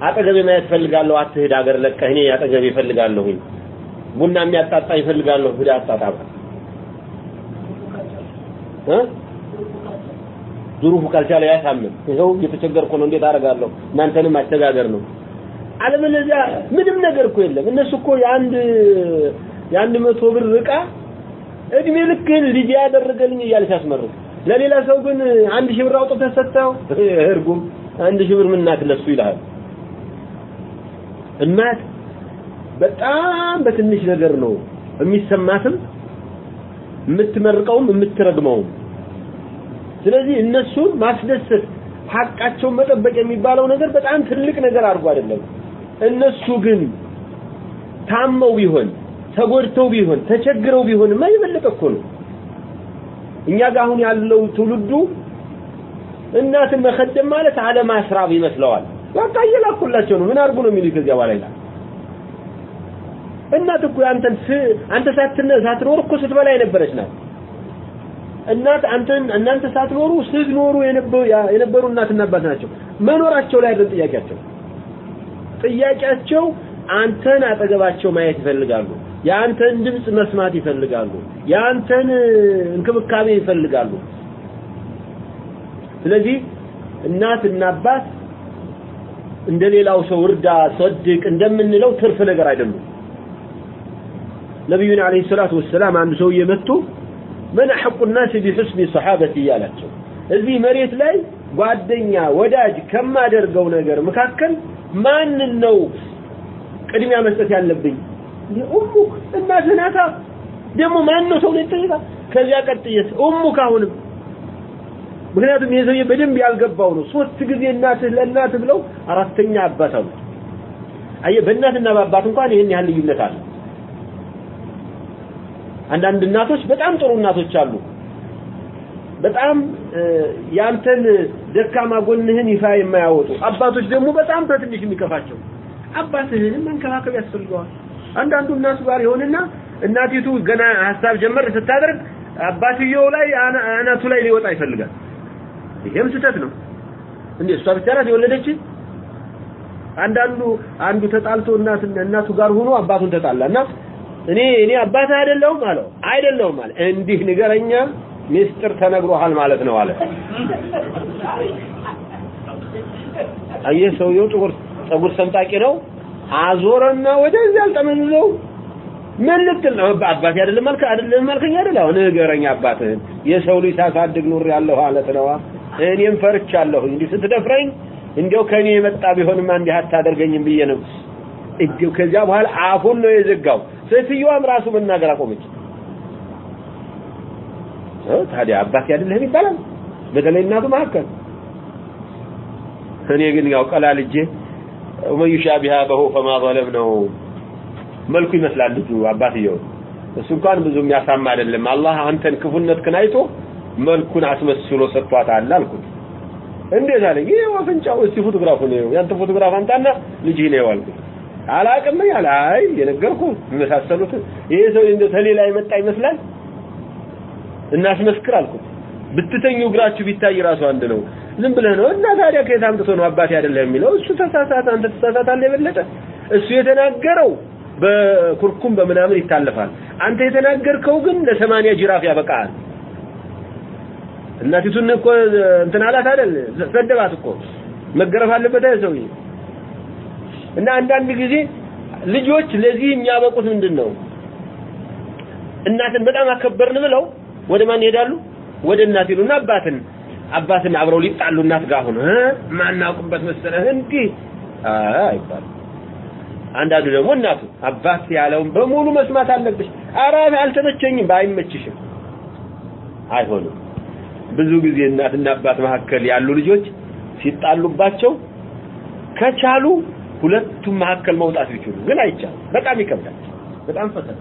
አጠገቤ ማየት ፈልጋለሁ አትሄድ ሀገር ለቀህ እኔ አጠገቤ ፈልጋለሁኝ ቡና የሚያጣጣ ይፈልጋለሁ ሂድ አጣጣም። እ? ዙሩፉ ካልቻለ ያሳምን ይኸው እየተቸገርኩ ነው እንዴት አደርጋለሁ? እናንተንም አስተጋገር ነው። አለበለዚያ ምንም ነገር እኮ የለም። እነሱ እኮ የአንድ የአንድ መቶ ብር እቃ እድሜ ልክህን ልጅ ያደረገልኝ እያለ ሲያስመርቅ ለሌላ ሰው ግን አንድ ሺህ ብር አውጥተህ ሰጥተው እርጉም። አንድ ሺህ ብር ምን ናት ለሱ ይልሃል? እናት በጣም በትንሽ ነገር ነው የሚሰማትም የምትመርቀውም የምትረግመውም። ስለዚህ እነሱን ማስደሰት ሐቃቸውን መጠበቅ የሚባለው ነገር በጣም ትልቅ ነገር አድርጎ አይደለም። እነሱ ግን ታመው ቢሆን ተጎድተው ቢሆን ተቸግረው ቢሆን ማ የበለጠ እኮ ነው? እኛ ጋር አሁን ያለው ትውልዱ እናትን መከደም ማለት አለማስራብ ይመስለዋል። በቃ እየላኩላቸው ነው። ምን አድርጉ ነው የሚሉት ከዚያ በኋላ ይላል። እናት እኮ አንተን አንተ ሳትነ ሳትኖር እኮ ስትበላ የነበረች ናት። እናት አንተን እናንተ ሳትኖሩ ስትኖሩ የነበሩ የነበሩ እናትና አባት ናቸው። መኖራቸው ላይ አይደለም ጥያቄያቸው? ጥያቄያቸው አንተን አጠገባቸው ማየት ይፈልጋሉ የአንተን ድምፅ መስማት ይፈልጋሉ የአንተን እንክብካቤ ይፈልጋሉ ስለዚህ እናትና አባት እንደሌላው ሰው እርዳ ሰድቅ እንደምንለው ትርፍ ነገር አይደሉም ነቢዩን አለይሂ ሰላቱ ወሰላም አንድ ሰውዬ መጥቶ መን አሐቁ الناس بحسن صحابتي ያላቸው እዚህ መሬት ላይ ጓደኛ ወዳጅ ከማደርገው ነገር መካከል ማንን ነው ቅድሚያ መስጠት ያለብኝ ኡሙክ እናትህ ናታ ደግሞ ማን ነው ሰው ይጠይቃ ከዚያ ቀጥየስ ኡሙክ አሁንም ምክንያቱም ይሄ ሰውዬ በደንብ ያልገባው ነው። ሶስት ጊዜ እናትህ ለእናትህ ብለው አራተኛ አባት አሉ አየህ በእናትና በአባት እንኳን ይሄን ያህል ልዩነት አለ። አንዳንድ እናቶች በጣም ጥሩ እናቶች አሉ። በጣም ያንተን ደካማ ጎንህን ይፋ የማያወጡ አባቶች ደግሞ በጣም በትንሽ የሚከፋቸው። አባትህንም መንከባከብ ያስፈልገዋል አንዳንዱ እናቱ ጋር ይሆንና እናቲቱ ገና ሀሳብ ጀመር ስታደርግ አባትየው ላይ አናቱ ላይ ሊወጣ ይፈልጋል። ይሄም ስህተት ነው። እንዴ እሷ ብቻ ናት የወለደች? አንዳንዱ አንዱ ተጣልቶ እናት እናቱ ጋር ሆኖ አባቱን ተጣላና እኔ እኔ አባትህ አይደለሁም አለው። አይደለሁም አለ። እንዲህ ንገረኛ ሚስጥር ተነግሮሃል ማለት ነው አለ። አየህ ሰውየው ጥቁር ፀጉር ሰምጣቂ ነው። አዞረና ወደዚያ አልጠመዘዘው ምን ልትል ነው? አባቴ አይደለም አልከ አይደለም አልከኝ አይደል? አሁን ንገረኝ አባትህን። የሰው ልጅ ሳሳድግ ኑር ያለሁ ማለት ነው። እኔም ፈርቻለሁ። እንዲህ ስትደፍረኝ እንዲያው ከኔ የመጣ ቢሆንማ እንዲህ አታደርገኝም ብዬ ነው። እንዲያው ከዚያ በኋላ አፉን ነው የዘጋው። ሴትዮዋም ራሱ መናገር አቆመች። ታዲያ አባቴ አይደለህም ይባላል፣ በተለይ እናቱ መካከል። እኔ ግን ያው ቀላልጄ ወመን ዩሻቢሃ በሁ ፈማ ظلم ነው መልኩ ይመስላል ልጁ አባትየው። እሱ እንኳን ብዙ የሚያሳማ አይደለም። አላህ አንተን ክፉነትህን አይቶ መልኩን አስመስሎ ሰጥቷታል አልኩት። እንዴት አለኝ። ይሄው አፍንጫው እስቲ ፎቶግራፉን ነው ያንተ ፎቶግራፍ አንጣና ልጅህ ነው አልኩት። አላቅም ያለ አይ የነገርኩ የመሳሰሉት ይሄ ሰው እንደ ተሌላ የመጣ ይመስላል እናስመስክር አልኩት። ብትተኙ እግራችሁ ቢታይ ራሱ አንድ ነው። ዝም ብለህ ነው እና ታዲያ ከየት አምጥቶ ነው አባቴ አይደለም የሚለው? እሱ ተሳሳተ፣ አንተ ተሳሳታለህ የበለጠ እሱ የተናገረው በኩርኩም በምናምን ይታለፋል። አንተ የተናገርከው ግን ለሰማንያ ጅራፍ ያበቃል። እናቲቱን እኮ እንትን አላት አይደል? ሰደባት እኮ መገረፍ አለበት ሰውዬ። እና አንዳንድ ጊዜ ልጆች ለዚህ የሚያበቁት ምንድን ነው? እናትን በጣም አከበርን ብለው ወደ ማን ይሄዳሉ? ወደ እናት ይሉና አባትን አባትን አብረው ሊጣሉ እናት ጋር ሆነ ማናውቅበት መሰለህ እንዲህ አይባልም። አንዳንዱ ደግሞ እናቱ አባት ያለውን በሙሉ መስማት አለብሽ። ኧረ አልተመቸኝም፣ ባይመችሽም አይሆንም። ብዙ ጊዜ እናትና አባት መካከል ያሉ ልጆች ሲጣሉባቸው ከቻሉ ሁለቱም መካከል መውጣት ቢችሉ ግን አይቻልም። በጣም ይከብዳል። በጣም ፈተና።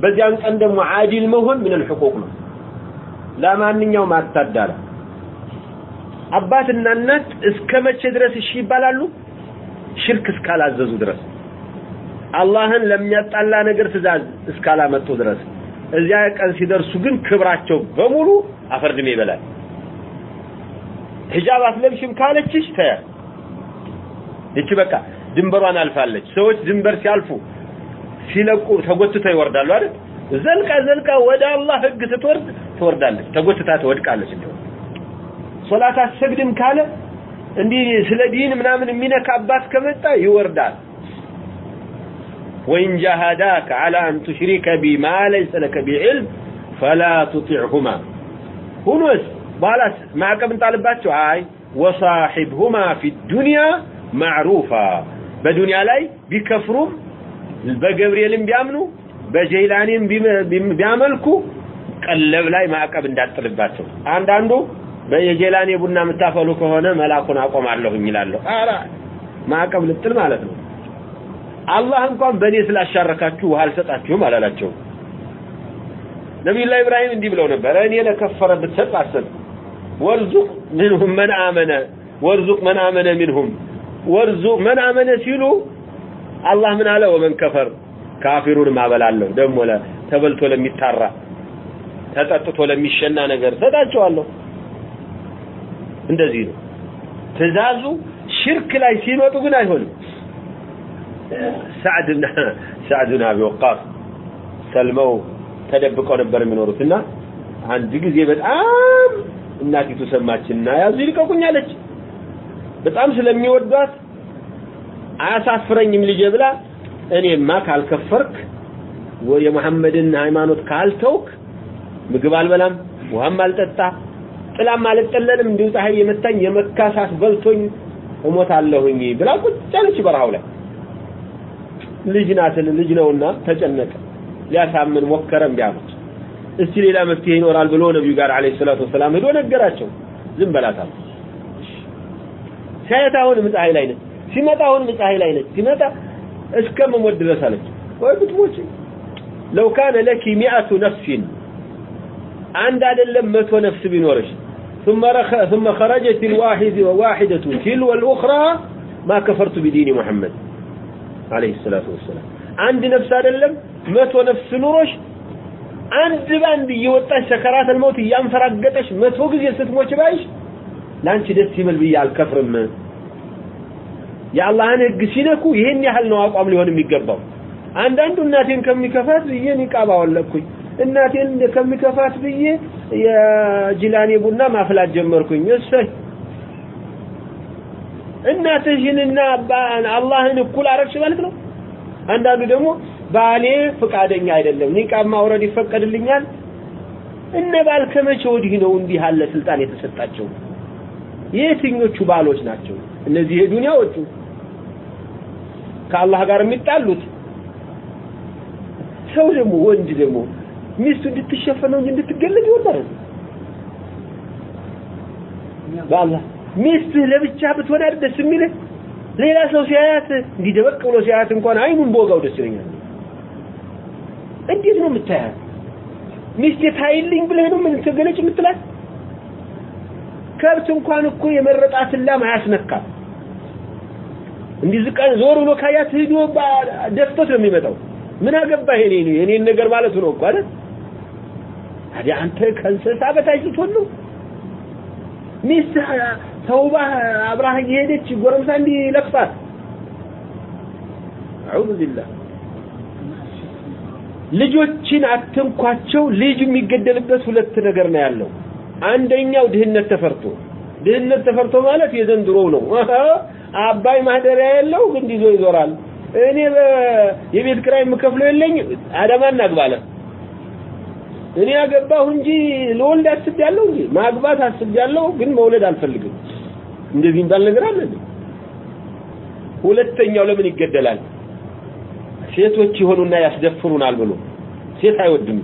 በዚያን ቀን ደግሞ አዲል መሆን ምን الحقوق ነው። ለማንኛውም አታዳላ። አባትና እናት እስከ መቼ ድረስ እሺ ይባላሉ? ሽርክ እስካላዘዙ ድረስ አላህን ለሚያጣላ ነገር ትእዛዝ እስካላመጡ ድረስ እዚያ ቀን ሲደርሱ ግን ክብራቸው በሙሉ አፈርድሜ ይበላል። ሂጃብ አትለብሽም ካለችሽ ተያ ይቺ በቃ ድንበሯን አልፋለች። ሰዎች ድንበር ሲያልፉ ሲለቁ ተጎትተው ይወርዳሉ አይደል? ዘልቃ ዘልቃ ወደ አላህ ህግ ስትወርድ ትወርዳለች፣ ተጎትታ ትወድቃለች። እንደው ሶላት አትሰግድም ካለ እንዲህ ስለ ዲን ምናምን የሚነካ ከመጣ ይወርዳል። وإن جاهداك على أن تشرك بي ما ليس لك به علم فلا تطعهما ሁኖስ በኋላስ ማዕቀብ እንጣልባቸው። አይ ወሳሒብሁማ ፊ ዱንያ ማዕሩፋ በዱንያ ላይ ቢከፍሩም በገብርኤልም ቢያምኑ በጀይላኒም ቢያመልኩ ቀለብ ላይ ማዕቀብ እንዳጥልባቸው አንዳንዱ በየጀላኔ ቡና የምታፈሉ ከሆነ መላኩን አቆማለሁኝ ይላለሁ። ኧረ ማዕቀብ ልጥል ማለት ነው። አላህ እንኳን በእኔ ስላሻረካችሁ ውሃ አልሰጣችሁም አላላቸውም። ነቢዩላህ ኢብራሂም እንዲህ ብለው ነበር፣ እኔ ለከፈረ ብትሰጥ አሰብ ወርዙቅ ምንሁም መን አመነ ወርዙቅ መን አመነ ሚንሁም ወርዙቅ መን አመነ ሲሉ አላህ ምን አለ? ወመን ከፈር ካፊሩን ማበላለሁ ደግሞ ተበልቶ ለሚታራ ተጠጥቶ ለሚሸና ነገር ሰጣቸዋለሁ። እንደዚህ ነው ትእዛዙ። ሽርክ ላይ ሲመጡ ግን አይሆንም። ሳዕድና ሳዕድና አቢ ወቃስ ሰልመው ተደብቀው ነበር የሚኖሩት እና አንድ ጊዜ በጣም እናቲቱ ሰማችና ያዙ ይልቀቁኝ አለች። በጣም ስለሚወዷት አያሳፍረኝም ልጄ ብላ እኔማ ካልከፈርክ የመሐመድን ሃይማኖት ካልተውክ ምግብ አልበላም፣ ውሃም አልጠጣ፣ ጥላም አልጠለልም፣ እንዲሁ ፀሐይ የመታኝ የመካ ሳት በልቶኝ እሞታለሁኝ ብላ ቁጭ አለች በረሃው ላይ። ልጅ ናትን ልጅ ነውና ተጨነቀ። ሊያሳምን ሞከረ፣ እምቢ አሉት። እስቲ ሌላ መፍትሄ ይኖራል ብሎ ነቢዩ ጋር አለይሂ ሰላቱ ወሰላም ሄዶ ነገራቸው። ዝም በላት ሲያየት አሁንም ፀሐይ ላይ ነች፣ ሲመጣ አሁንም ፀሐይ ላይ ነች። ሲመጣ እስከ መሞት ድረስ አለች። ወይ ብትሞች ለው ካነ ለኪ ሚአቱ ነፍሲን አንድ አይደለም መቶ ነፍስ ቢኖርሽ ثم رخ ثم خرجت الواحد واحدة تلو الأخرى ما كفرت بدين محمد عليه الصلاة والسلام አንድ ነፍስ አይደለም መቶ ነፍስ ኑሮሽ አንድ ባንድ እየወጣሽ ሰከራት الموت እያንፈራገጠሽ መቶ ጊዜ ስትሞች ባይሽ ላንቺ ደስ ይበል ብዬ አልከፍርም የአላህን ህግ ሲነኩ ይሄን ያህል ነው አቋም ሊሆን የሚገባው። አንዳንዱ እናቴን ከሚከፋት ብዬ ኒቃብ አወለኩኝ። እናቴን ከሚከፋት ብዬ የጅላኔ ቡና ማፍላት ጀመርኩኝ። እሰይ እናትሽንና አላህን እኩል አረግሽ ማለት ነው? አንዳንዱ ደግሞ ባሌ ፍቃደኛ አይደለም ኒቃብ ማውረድ ይፈቀድልኛል። እነ ባል ከመቼ ወዲህ ነው እንዲህ ያለ ስልጣን የተሰጣቸው የትኞቹ ባሎች ናቸው? እነዚህ የዱንያዎቹ ከአላህ ጋር የሚጣሉት? ሰው ደግሞ ወንድ ደግሞ ሚስቱ እንድትሸፈነው እንጂ እንድትገለጥ ይወዳል? በአላህ ሚስትህ ለብቻ ብትሆን ደስ የሚልህ? ሌላ ሰው ሲያያት እንዲህ ደበቅ ብሎ ሲያያት እንኳን አይኑን በወጋው ደስ ይለኛል። እንዴት ነው የምታያት? ሚስቴ ታይልኝ ብለህ ነው ምን ተገለጭ የምትላት ከብት እንኳን እኮ የመረጣትን ላም አያስነካም። እንዲህ ዝቃን ዞር ብሎ ካያት ሂዶ ደፍቶት ነው የሚመጣው። ምን አገባህ የኔ ነው? የኔን ነገር ማለቱ ነው እኮ አይደል? ታዲያ አንተ ከእንስሳ በታች ልትሆን ነው? ሚስት ተውባ አብራህ እየሄደች ጎረምሳ እንዲለቅፋት አዑዙ ቢላህ። ልጆችን አትንኳቸው። ልጅ የሚገደልበት ሁለት ነገር ነው ያለው አንደኛው ድህነት ተፈርቶ ድህነት ተፈርቶ ማለት የዘንድሮው ነው። አባይ ማደሪያ የለው ግን ይዞ ይዞራል። እኔ የቤት ክራይ የምከፍለው የለኝ አዳማ እናግባለ እኔ አገባሁ እንጂ ለወልድ አስቤያለሁ እንጂ ማግባት አስቤያለሁ ግን መውለድ አልፈልግም። እንደዚህ እንዳል ነገር አለ ሁለተኛው ለምን ይገደላል? ሴቶች ይሆኑና ያስደፍሩናል ብሎ ሴት አይወድም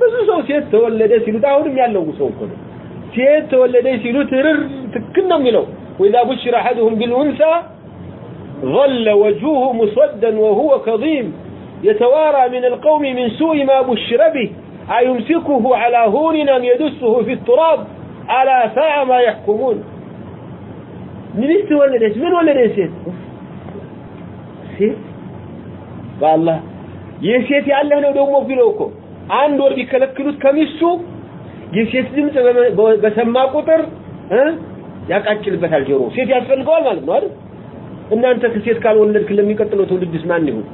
ብዙ ሰው ሴት ተወለደ ሲሉት አሁንም ያለው ሰው እኮ ነው ሴት ተወለደ ሲሉት ርር ትክክል ነው የሚለው وإذا بشر أحدهم بالأنثى ظل وجهه مسودا وهو كظيم يتوارى من القوم من سوء ما بشر به أيمسكه على هون أم يدسه في التراب ألا ساء ما يحكمون ሚስት ወለደች ምን ወለደች ሴት ሴት በአላህ የሴት ያለህ ነው ደግሞ ቢለው እኮ አንድ ወር ቢከለክሉት ከሚስቱ የሴት ድምፅ በሰማ ቁጥር ያቃጭልበታል ጆሮ። ሴት ያስፈልገዋል ማለት ነው አይደል? እናንተ ከሴት ካልወለድክ ለሚቀጥለው ትውልድስ ማን ይሁን?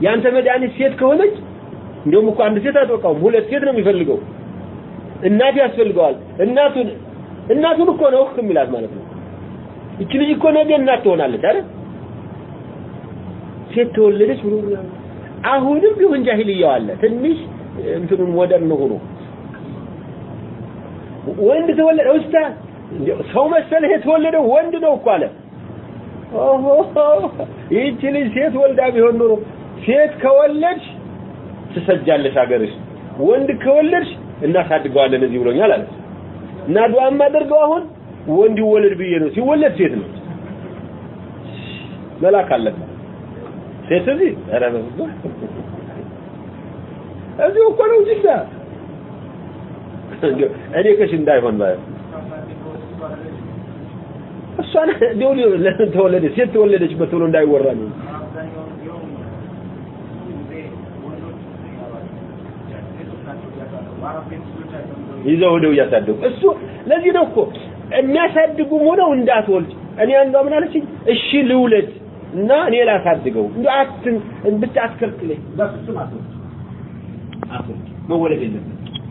ያንተ መድኃኒት ሴት ከሆነች እንደውም እኮ አንድ ሴት አትበቃውም ሁለት ሴት ነው የሚፈልገው። እናት ያስፈልገዋል። እናቱን እናቱን እኮ ነው ህክም ይላት ማለት ነው። እቺ ልጅ እኮ ነገ እናት ትሆናለች አይደል? ሴት ተወለደች ብሎ አሁንም ቢሆን ጃሂልያው አለ። ትንሽ እንትኑን ሞደርን ሆኖ። ወንድ ተወለደ ኡስታዝ ሰው መሰለህ የተወለደው ወንድ ነው እኮ አለ። ኦሆ! ይህች ልጅ ሴት ወልዳ ቢሆን ኖሮ ሴት ከወለድሽ ትሰጃለሽ ሀገርሽ ወንድ ከወለድሽ እናሳድገዋለን እዚህ ብሎኛል አለ። እና ዱዓ የማደርገው አሁን ወንድ ይወለድ ብዬ ነው። ሲወለድ ሴት ነው። መላክ አለበት ሴት እዚህ ኧረ እዚሁ እኮ ነው ጅዳ እኔ ከሽ እንዳይሆን ማለት እሷን እንደው ለምን ተወለደ ሴት ተወለደችበት ብሎ እንዳይወራ ነው ይዘው ሄደው እያሳደጉ እሱ ለዚህ ነው እኮ የሚያሳድጉም ሆነው እንዳትወልድ እኔ አንዷ ምን አለችኝ እሺ ልውለድ እና እኔ ላሳድገው። እንዴ አትን ብቻ አትከልክለኝ በፍጹም አትወልድ አትወልድ መወለድ የለበትም